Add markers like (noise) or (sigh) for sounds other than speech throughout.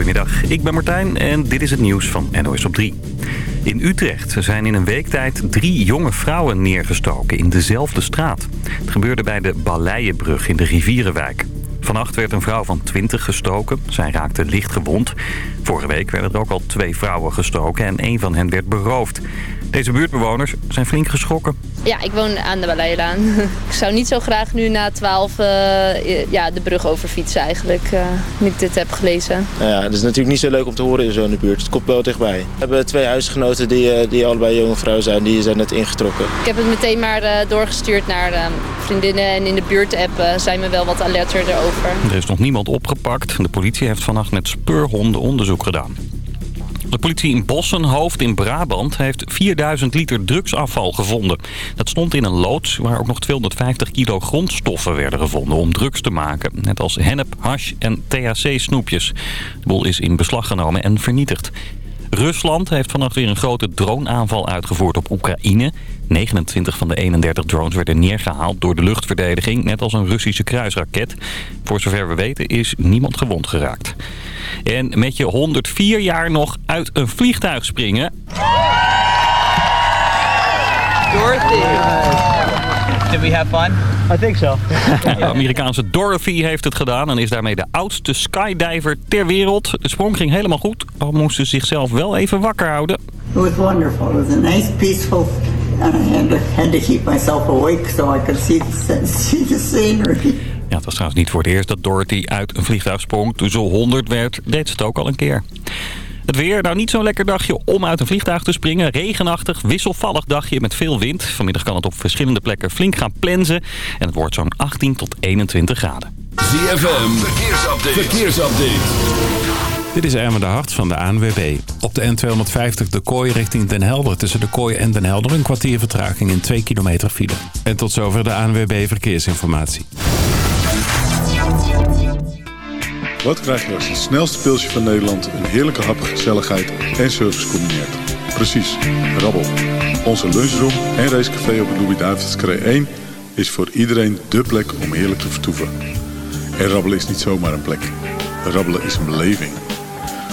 Goedemiddag, ik ben Martijn en dit is het nieuws van NOS op 3. In Utrecht zijn in een week tijd drie jonge vrouwen neergestoken in dezelfde straat. Het gebeurde bij de Balleienbrug in de Rivierenwijk. Vannacht werd een vrouw van 20 gestoken. Zij raakte licht gewond. Vorige week werden er ook al twee vrouwen gestoken en één van hen werd beroofd. Deze buurtbewoners zijn flink geschrokken. Ja, ik woon aan de Baleilaan. (laughs) ik zou niet zo graag nu na 12 uh, ja, de brug overfietsen eigenlijk, uh, nu ik dit heb gelezen. Nou ja, het is natuurlijk niet zo leuk om te horen in zo'n buurt. Het komt wel dichtbij. We hebben twee huisgenoten die, uh, die allebei jonge vrouwen zijn, die zijn net ingetrokken. Ik heb het meteen maar uh, doorgestuurd naar vriendinnen en in de buurt-app zijn we wel wat alerter erover. Er is nog niemand opgepakt. De politie heeft vannacht met speurhonden onderzoek gedaan. De politie in Bossenhoofd in Brabant heeft 4000 liter drugsafval gevonden. Dat stond in een loods waar ook nog 250 kilo grondstoffen werden gevonden om drugs te maken. Net als hennep, hash en THC-snoepjes. De boel is in beslag genomen en vernietigd. Rusland heeft vannacht weer een grote droneaanval uitgevoerd op Oekraïne. 29 van de 31 drones werden neergehaald door de luchtverdediging, net als een Russische kruisraket. Voor zover we weten is niemand gewond geraakt. En met je 104 jaar nog uit een vliegtuig springen... Dorothy! Did we have fun? I think so. De Amerikaanse Dorothy heeft het gedaan en is daarmee de oudste skydiver ter wereld. De sprong ging helemaal goed, al moest ze zichzelf wel even wakker houden. It was wonderful. It was a nice, peaceful... And I had to, had to keep myself awake so I could see the, (laughs) see the scenery. Ja, het was trouwens niet voor het eerst dat Dorothy uit een vliegtuig sprong. Toen ze 100 werd, deed ze het ook al een keer. Het weer, nou niet zo'n lekker dagje om uit een vliegtuig te springen. Regenachtig, wisselvallig dagje met veel wind. Vanmiddag kan het op verschillende plekken flink gaan plensen. En het wordt zo'n 18 tot 21 graden. ZFM, verkeersupdate. verkeersupdate. Dit is Ermen de Hart van de ANWB. Op de N250 de kooi richting Den Helder tussen de kooi en Den Helder... een kwartier vertraging in 2 kilometer file. En tot zover de ANWB Verkeersinformatie. Wat krijg je als het snelste pilsje van Nederland... een heerlijke hap, gezelligheid en service combineert? Precies, rabbel. Onze lunchroom en racecafé op het Louis-David's 1... is voor iedereen dé plek om heerlijk te vertoeven. En rabbelen is niet zomaar een plek. Rabbelen is een beleving.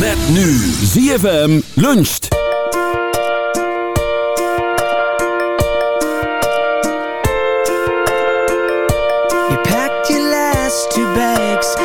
Met nu ZFM luncht. You packed your last two bags,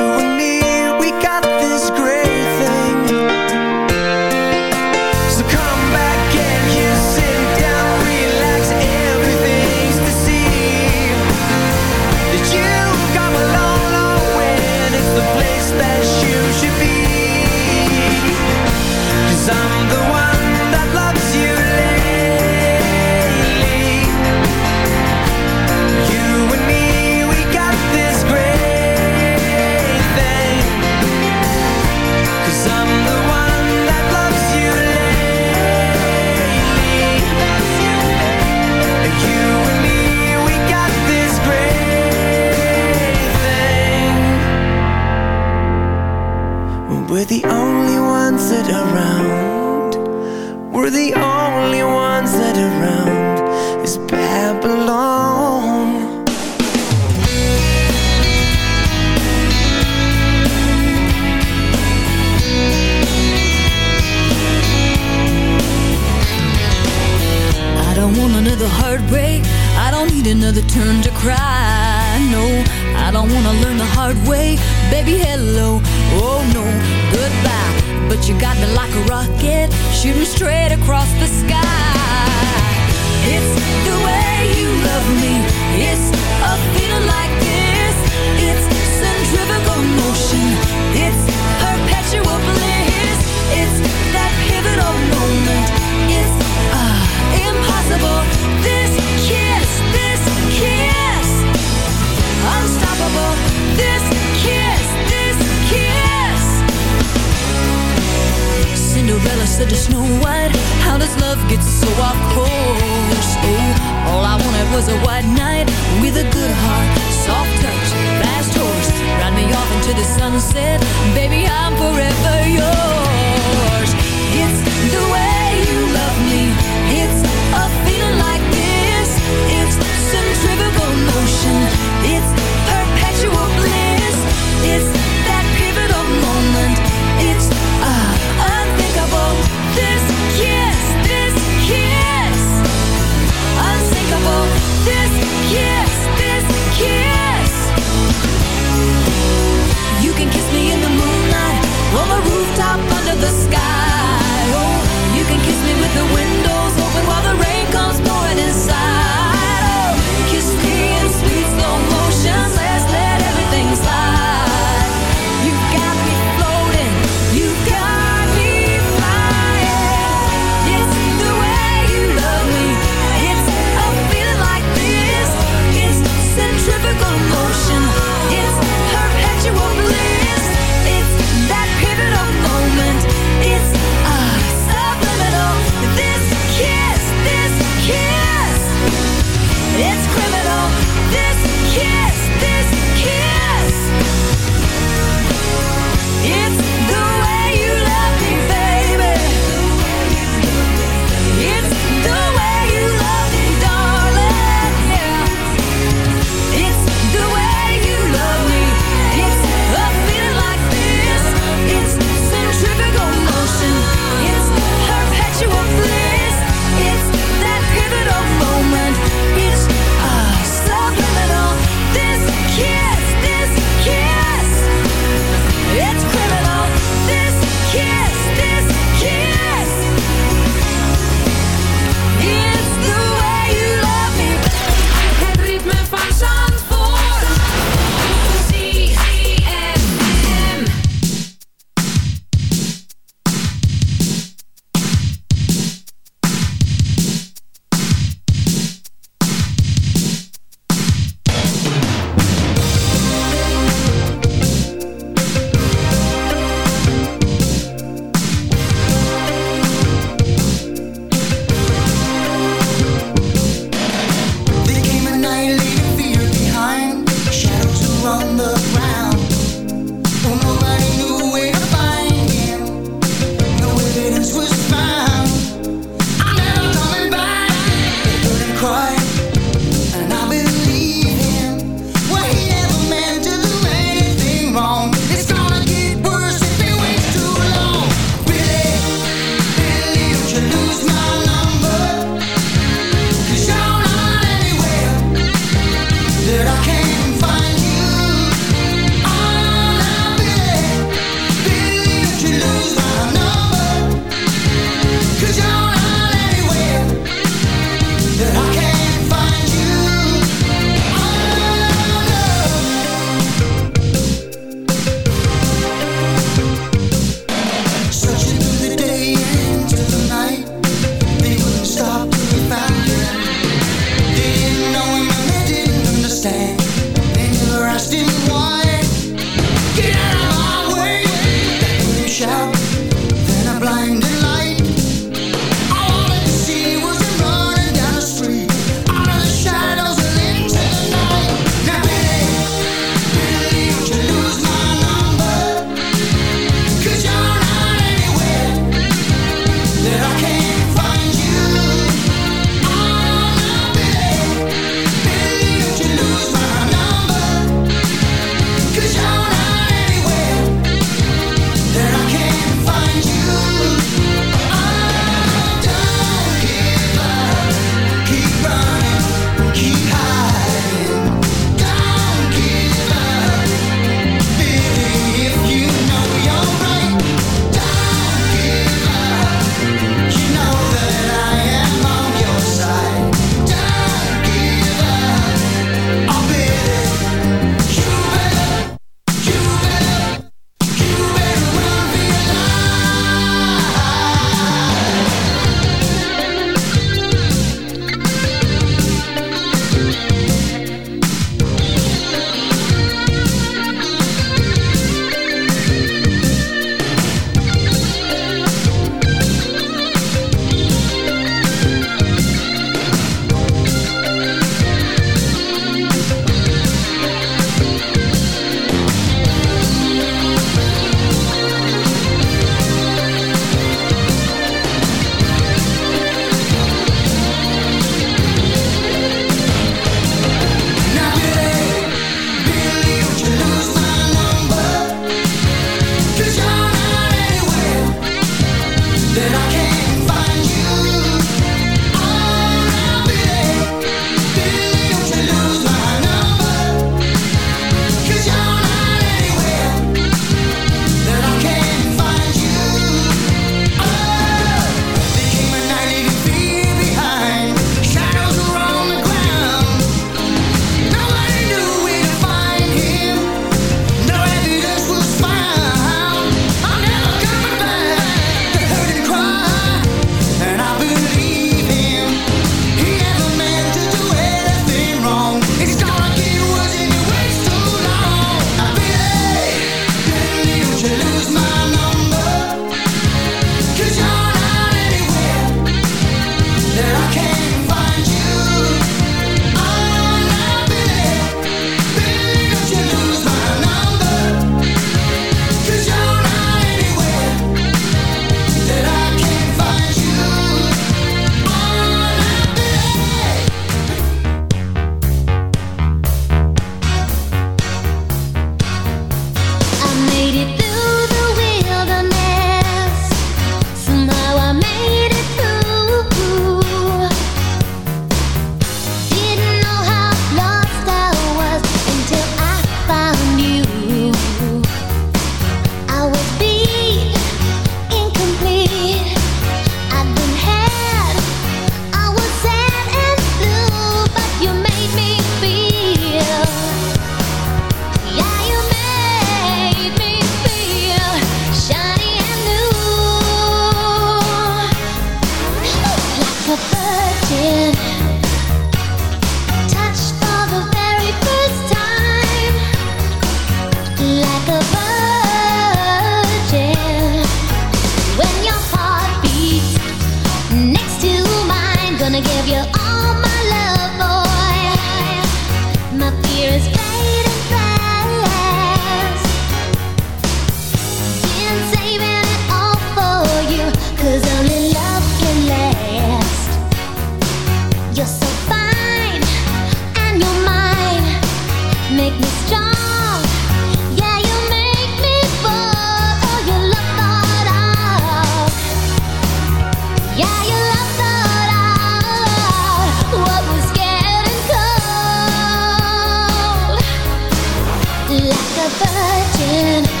watching.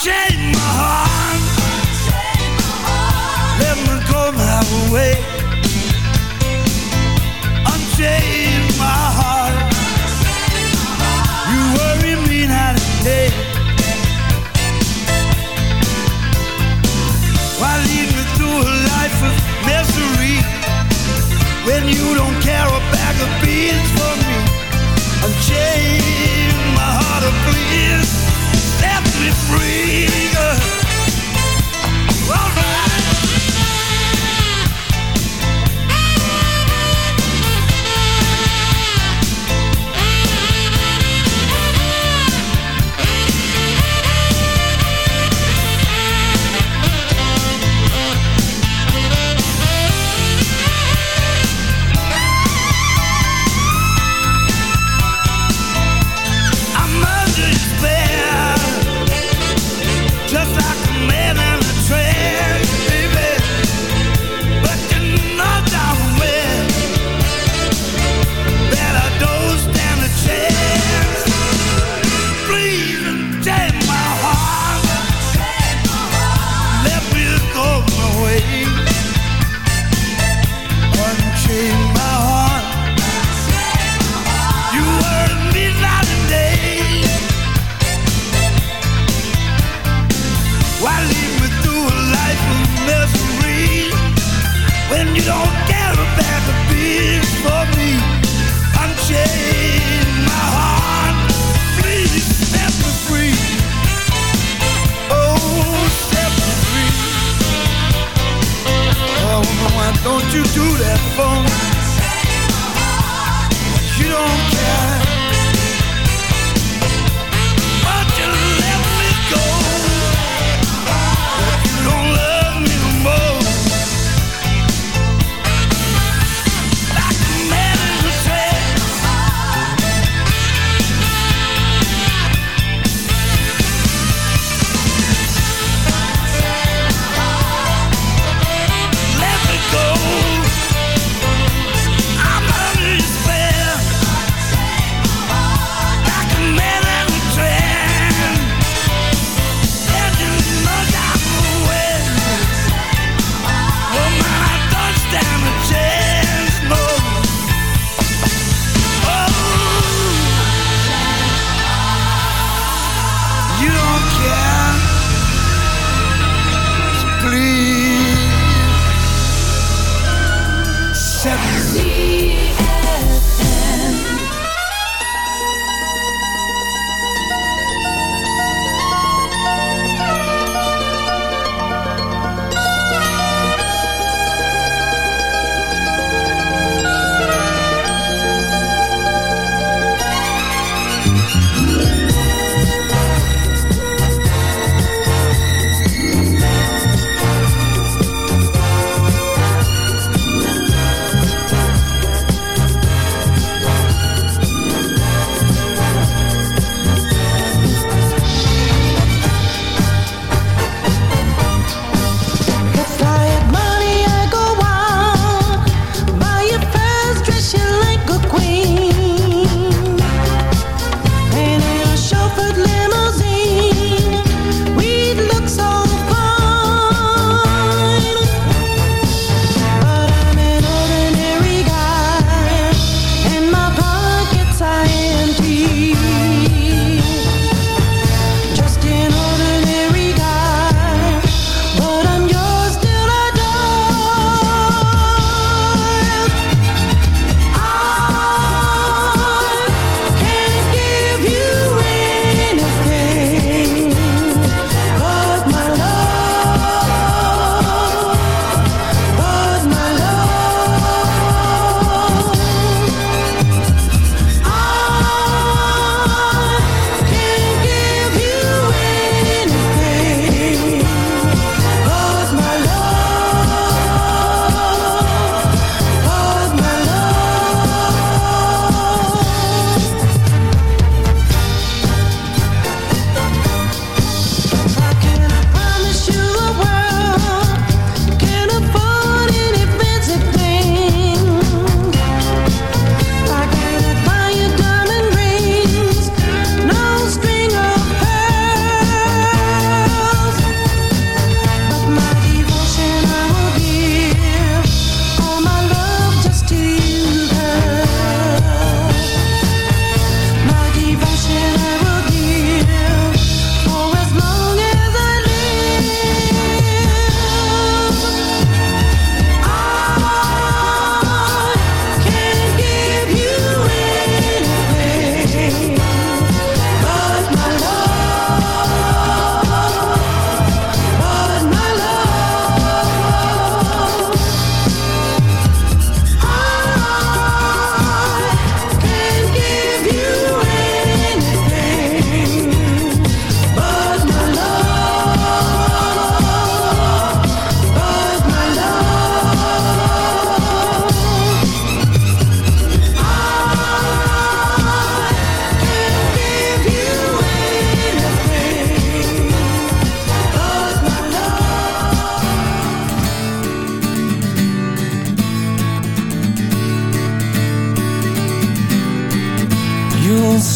unchain my heart. Let me go my way. Unchain my heart. You worry me night and day. Why lead me through a life of misery when you don't care?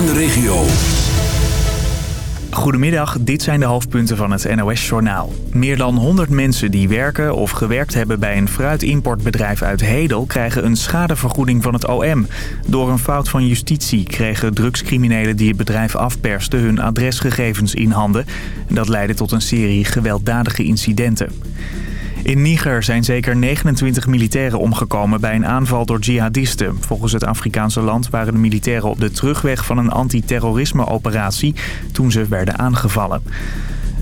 en de regio. Goedemiddag, dit zijn de hoofdpunten van het NOS-journaal. Meer dan 100 mensen die werken of gewerkt hebben bij een fruitimportbedrijf uit Hedel... krijgen een schadevergoeding van het OM. Door een fout van justitie kregen drugscriminelen die het bedrijf afpersten... hun adresgegevens in handen. En dat leidde tot een serie gewelddadige incidenten. In Niger zijn zeker 29 militairen omgekomen bij een aanval door jihadisten. Volgens het Afrikaanse land waren de militairen op de terugweg van een antiterrorisme-operatie toen ze werden aangevallen.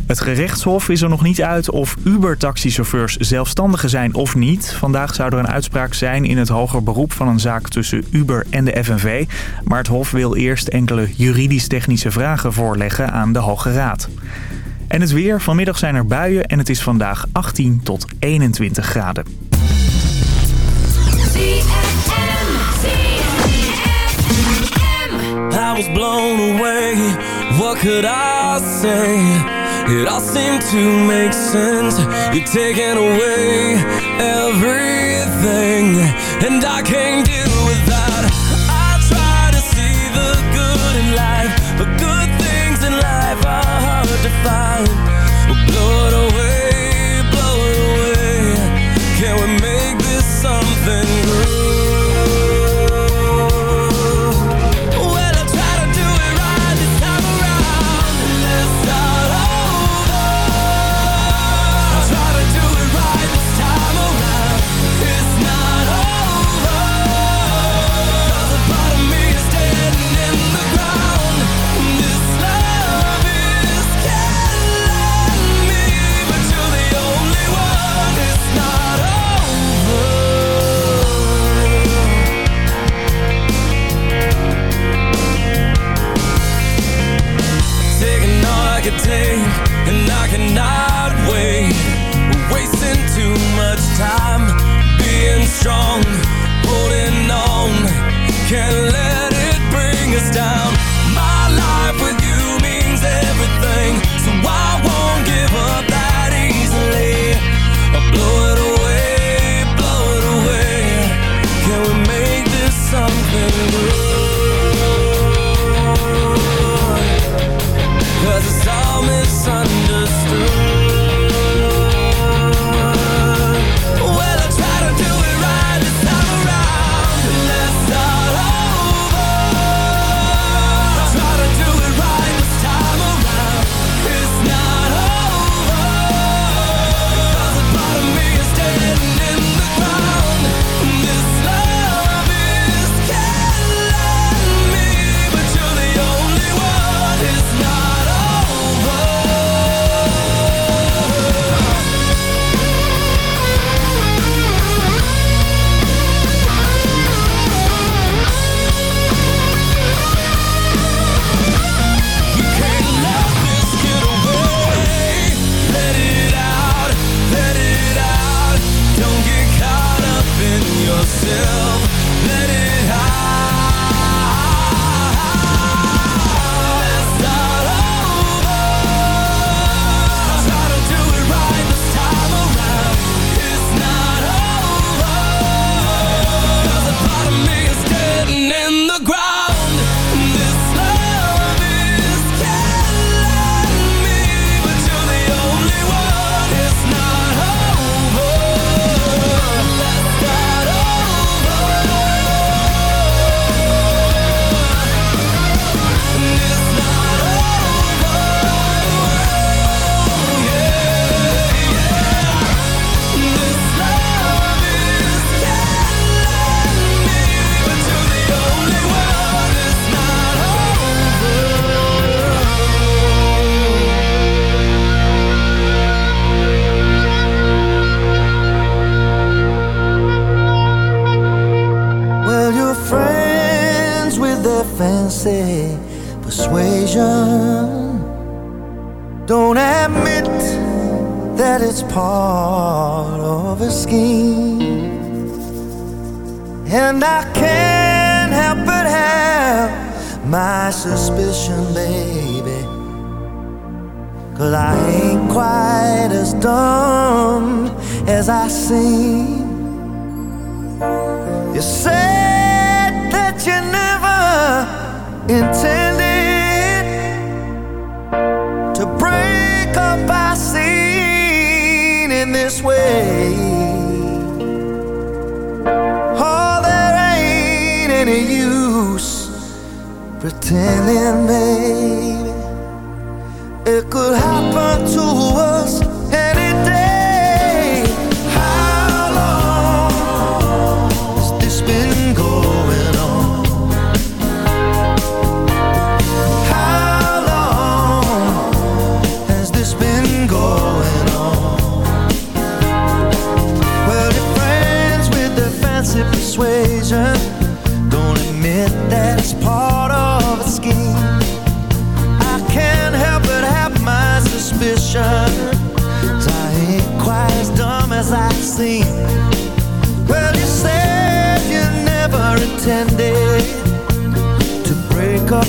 Het gerechtshof is er nog niet uit of Uber-taxichauffeurs zelfstandigen zijn of niet. Vandaag zou er een uitspraak zijn in het hoger beroep van een zaak tussen Uber en de FNV. Maar het hof wil eerst enkele juridisch-technische vragen voorleggen aan de Hoge Raad. En het weer. Vanmiddag zijn er buien en het is vandaag 18 tot 21 graden. I was blown away, what could I say? It all seemed to make sense, you're taking away everything And I can't use pretending, baby? It could happen to us.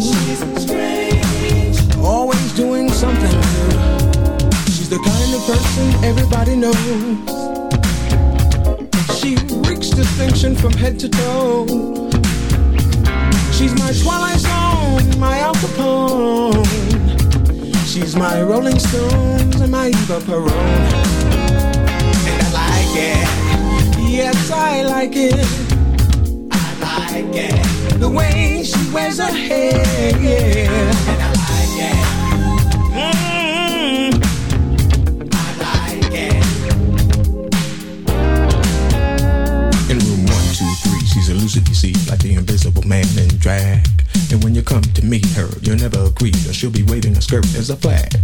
She's strange. Always doing something new. She's the kind of person everybody knows. She reeks distinction from head to toe. She's my Twilight Zone, my Al Capone. She's my Rolling Stones and my Eva Peron. And I like it. Yes, I like it like it. The way she wears her hair, yeah. And I like it. Mm. I like it. In room one, two, three, she's elusive, you see, like the invisible man in drag. And when you come to meet her, you'll never agree, or she'll be waving a skirt as a flag.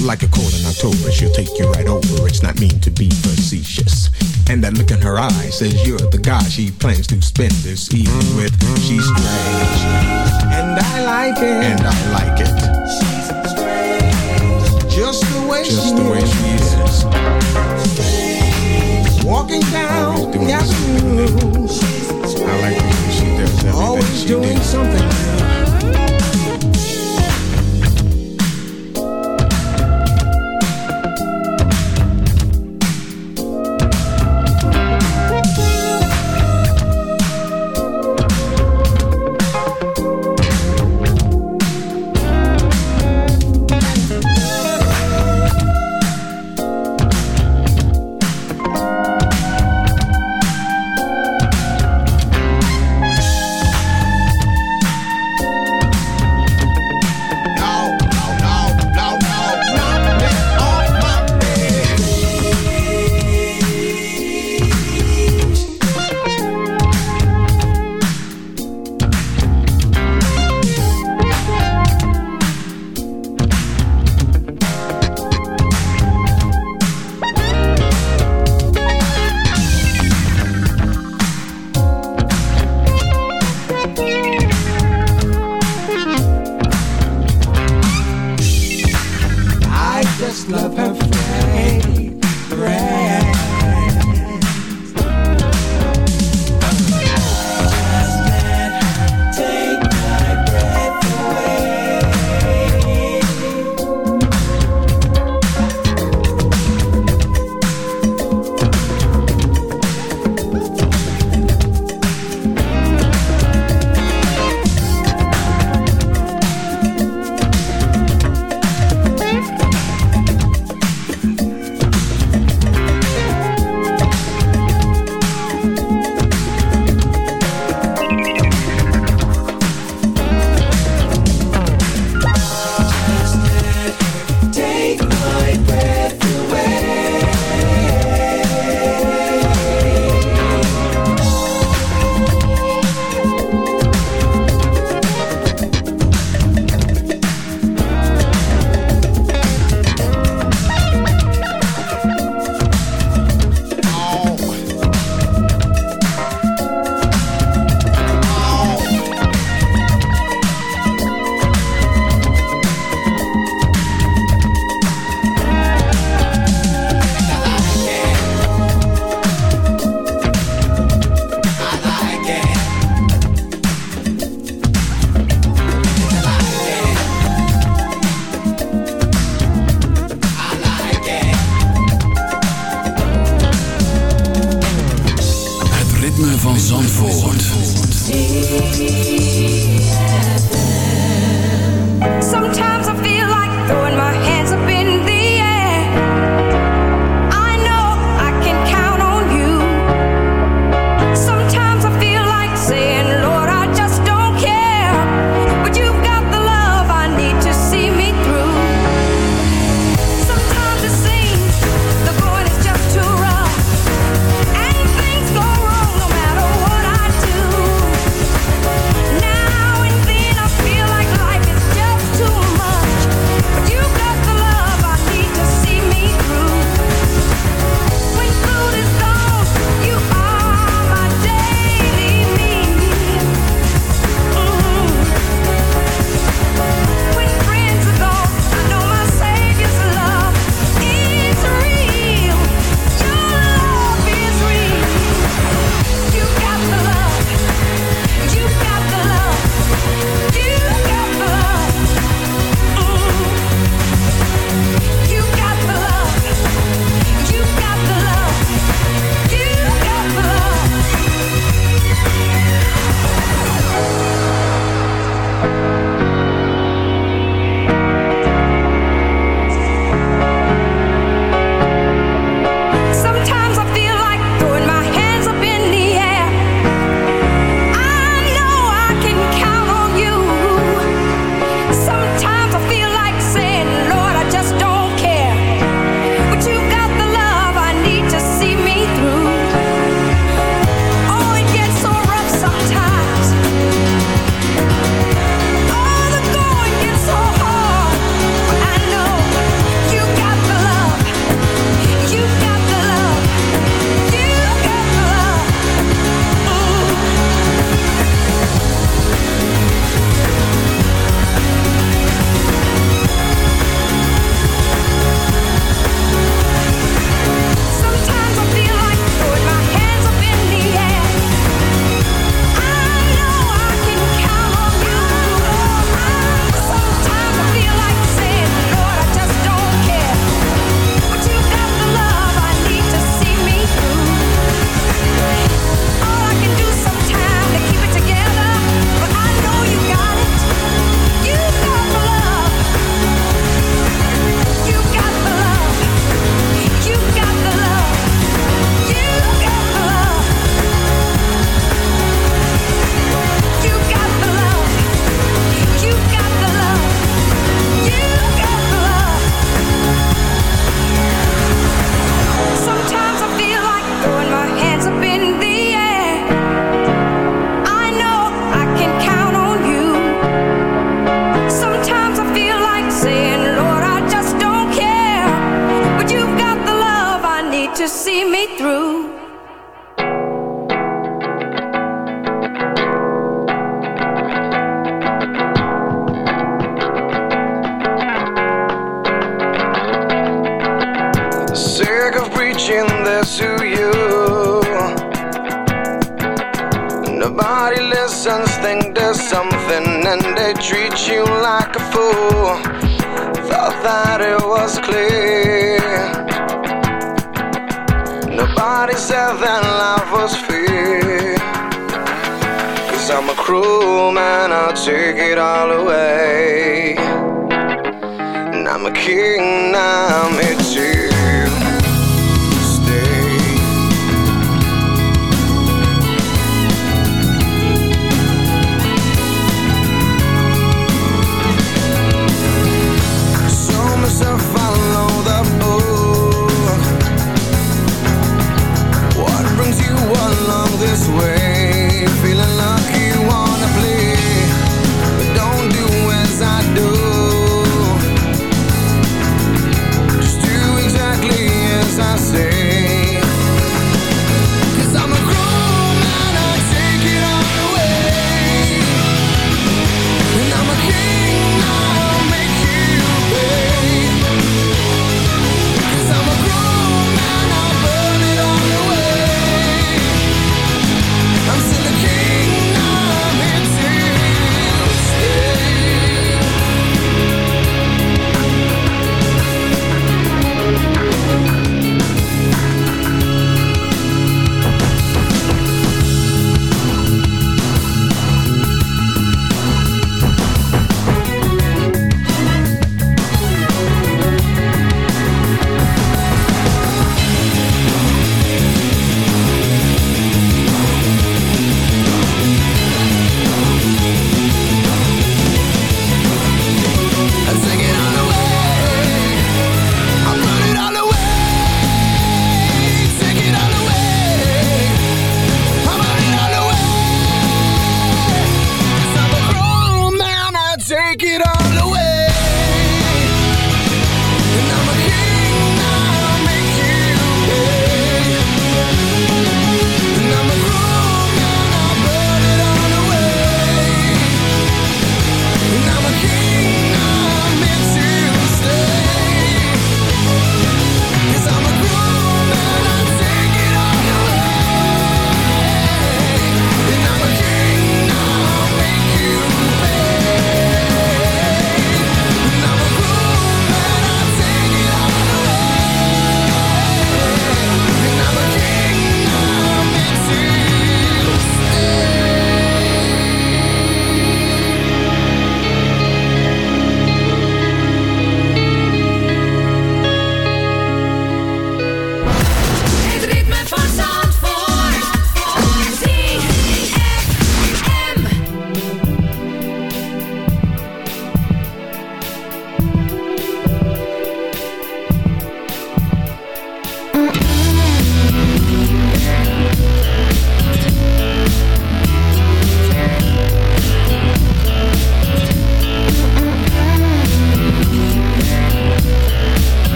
Like a cold in October, she'll take you right over. It's not mean to be facetious. And that look in her eyes says you're the guy she plans to spend this evening with. She's strange. And I like it. And I like it. She's strange. Just the way Just she the way is. she is. Walking down the avenue. I like the way she does everything Always she doing does. something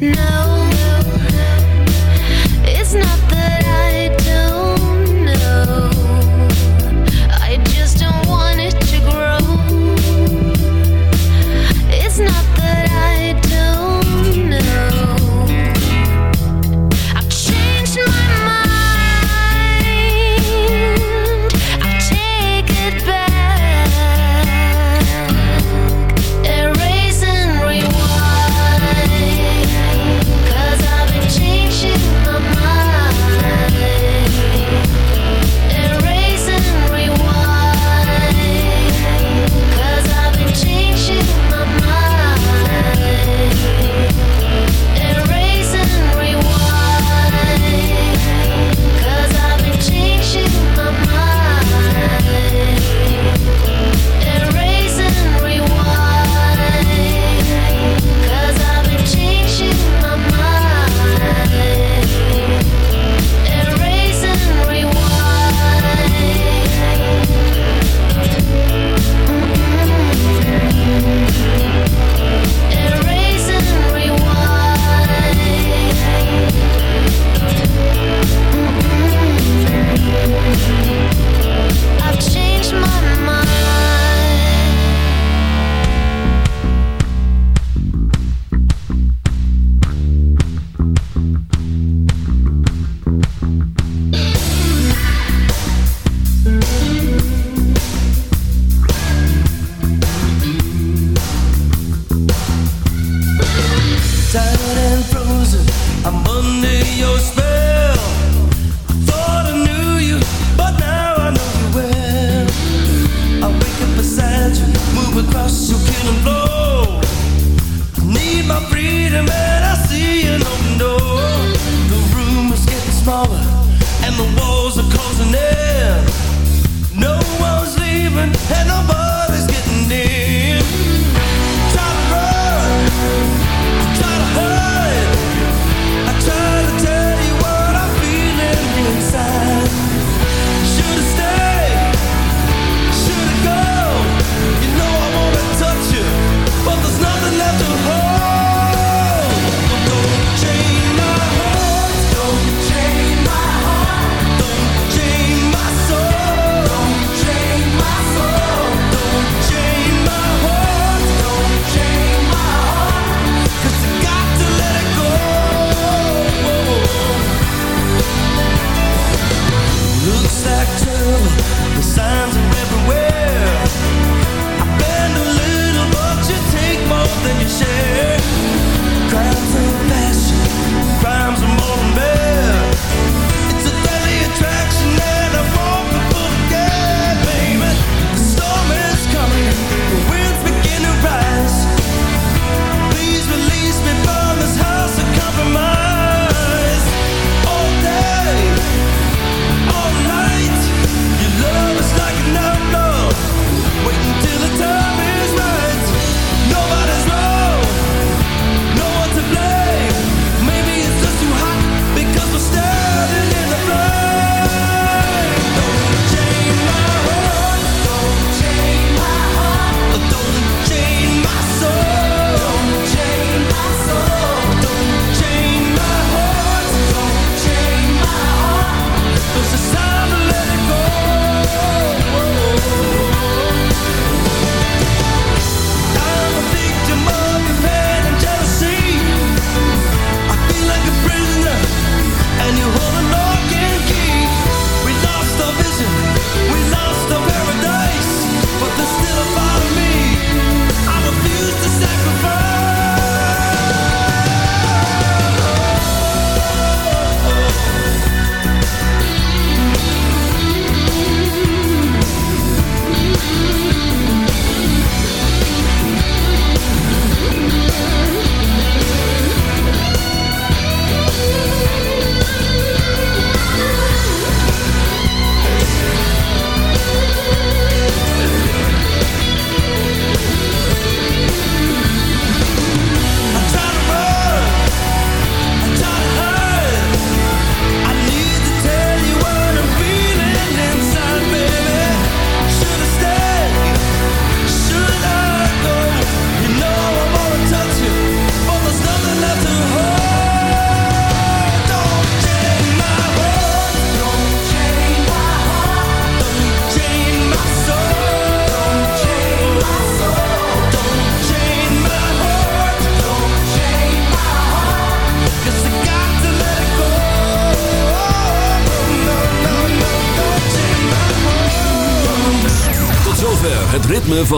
No, no, no, it's not the